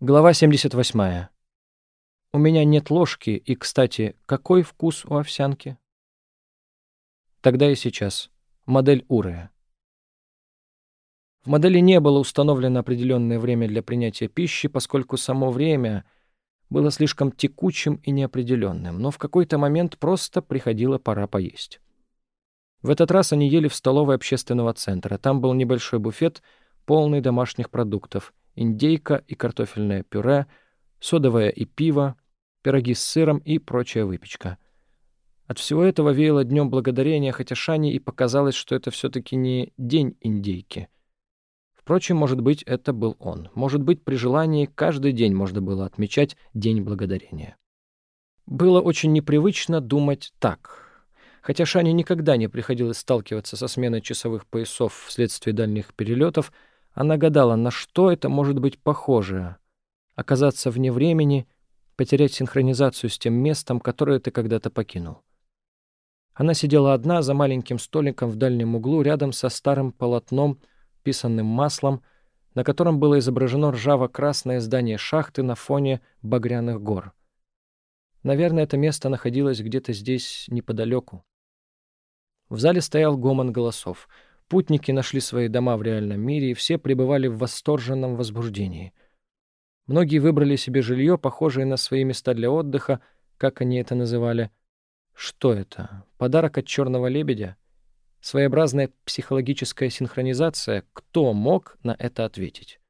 Глава 78. У меня нет ложки, и, кстати, какой вкус у овсянки? Тогда и сейчас. Модель Урея. В модели не было установлено определенное время для принятия пищи, поскольку само время было слишком текучим и неопределенным, но в какой-то момент просто приходила пора поесть. В этот раз они ели в столовой общественного центра. Там был небольшой буфет, полный домашних продуктов — индейка и картофельное пюре, содовое и пиво, пироги с сыром и прочая выпечка. От всего этого веяло Днем Благодарения, хотя Шане и показалось, что это все-таки не День индейки. Впрочем, может быть, это был он. Может быть, при желании каждый день можно было отмечать День Благодарения. Было очень непривычно думать так. Хотя Шане никогда не приходилось сталкиваться со сменой часовых поясов вследствие дальних перелетов, она гадала, на что это может быть похоже. Оказаться вне времени, потерять синхронизацию с тем местом, которое ты когда-то покинул. Она сидела одна за маленьким столиком в дальнем углу рядом со старым полотном, писанным маслом, на котором было изображено ржаво-красное здание шахты на фоне багряных гор. Наверное, это место находилось где-то здесь неподалеку. В зале стоял гомон голосов — Путники нашли свои дома в реальном мире, и все пребывали в восторженном возбуждении. Многие выбрали себе жилье, похожее на свои места для отдыха, как они это называли. Что это? Подарок от черного лебедя? Своеобразная психологическая синхронизация? Кто мог на это ответить?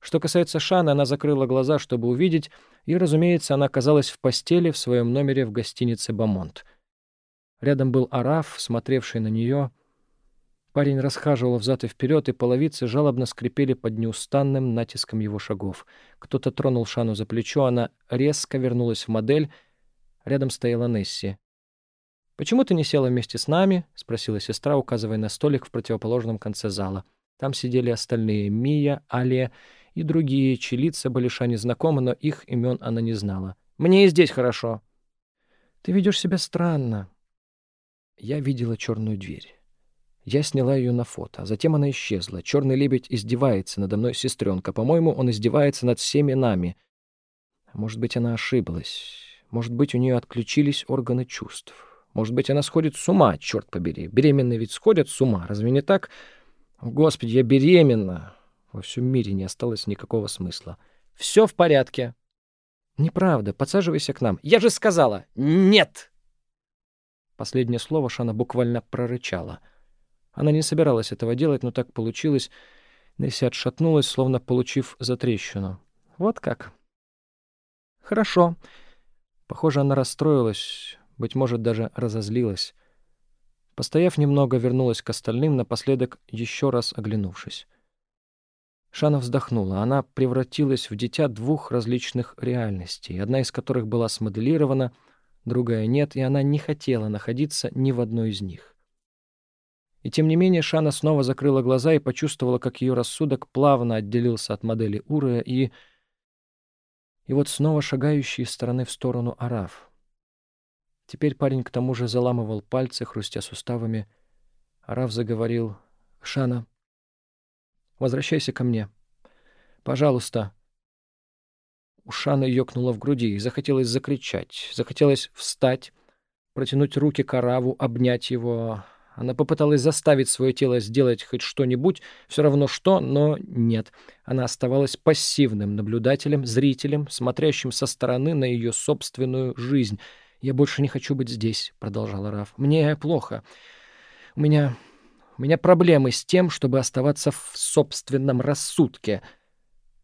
Что касается Шаны, она закрыла глаза, чтобы увидеть, и, разумеется, она оказалась в постели в своем номере в гостинице «Бамонт». Рядом был Араф, смотревший на нее — Парень расхаживал взад и вперед, и половицы жалобно скрипели под неустанным натиском его шагов. Кто-то тронул Шану за плечо, она резко вернулась в модель. Рядом стояла Несси. «Почему ты не села вместе с нами?» — спросила сестра, указывая на столик в противоположном конце зала. Там сидели остальные — Мия, Алия и другие, чьи лица были Шане знакомы, но их имен она не знала. «Мне и здесь хорошо». «Ты ведешь себя странно». Я видела черную дверь. Я сняла ее на фото, а затем она исчезла. Черный лебедь издевается надо мной, сестренка. По-моему, он издевается над всеми нами. Может быть, она ошиблась. Может быть, у нее отключились органы чувств. Может быть, она сходит с ума, черт побери. Беременные ведь сходят с ума, разве не так? Господи, я беременна. Во всем мире не осталось никакого смысла. Все в порядке. Неправда, подсаживайся к нам. Я же сказала, нет! Последнее слово Шана буквально прорычала — она не собиралась этого делать, но так получилось. Несси отшатнулась, словно получив затрещину. «Вот как?» «Хорошо». Похоже, она расстроилась, быть может, даже разозлилась. Постояв немного, вернулась к остальным, напоследок еще раз оглянувшись. Шана вздохнула. Она превратилась в дитя двух различных реальностей, одна из которых была смоделирована, другая нет, и она не хотела находиться ни в одной из них. И тем не менее Шана снова закрыла глаза и почувствовала, как ее рассудок плавно отделился от модели Урея и... И вот снова шагающий из стороны в сторону Араф. Теперь парень к тому же заламывал пальцы, хрустя суставами. Араф заговорил. «Шана, возвращайся ко мне. Пожалуйста». У Шаны ёкнуло в груди, и захотелось закричать. Захотелось встать, протянуть руки к Араву, обнять его, она попыталась заставить свое тело сделать хоть что-нибудь, все равно что, но нет. Она оставалась пассивным наблюдателем, зрителем, смотрящим со стороны на ее собственную жизнь. «Я больше не хочу быть здесь», — продолжала Раф. «Мне плохо. У меня... у меня проблемы с тем, чтобы оставаться в собственном рассудке».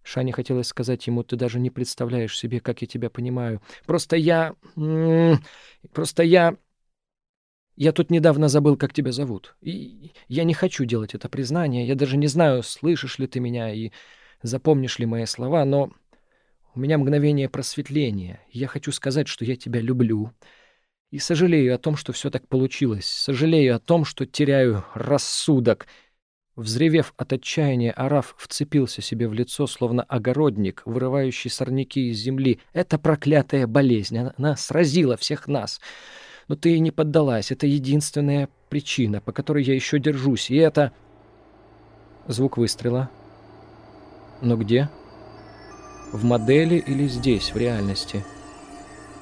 Шане хотелось сказать ему, ты даже не представляешь себе, как я тебя понимаю. Просто я... Просто я... Я тут недавно забыл, как тебя зовут. И я не хочу делать это признание. Я даже не знаю, слышишь ли ты меня и запомнишь ли мои слова, но у меня мгновение просветления. Я хочу сказать, что я тебя люблю. И сожалею о том, что все так получилось. Сожалею о том, что теряю рассудок. Взревев от отчаяния, Араф вцепился себе в лицо, словно огородник, вырывающий сорняки из земли. Это проклятая болезнь. Она, она сразила всех нас. Но ты не поддалась. Это единственная причина, по которой я еще держусь. И это... Звук выстрела. Но где? В модели или здесь, в реальности?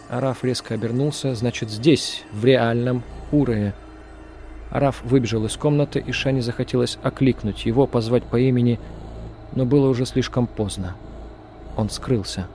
Араф резко обернулся, значит, здесь, в реальном Урее. Араф выбежал из комнаты, и Шане захотелось окликнуть его, позвать по имени, но было уже слишком поздно. Он скрылся.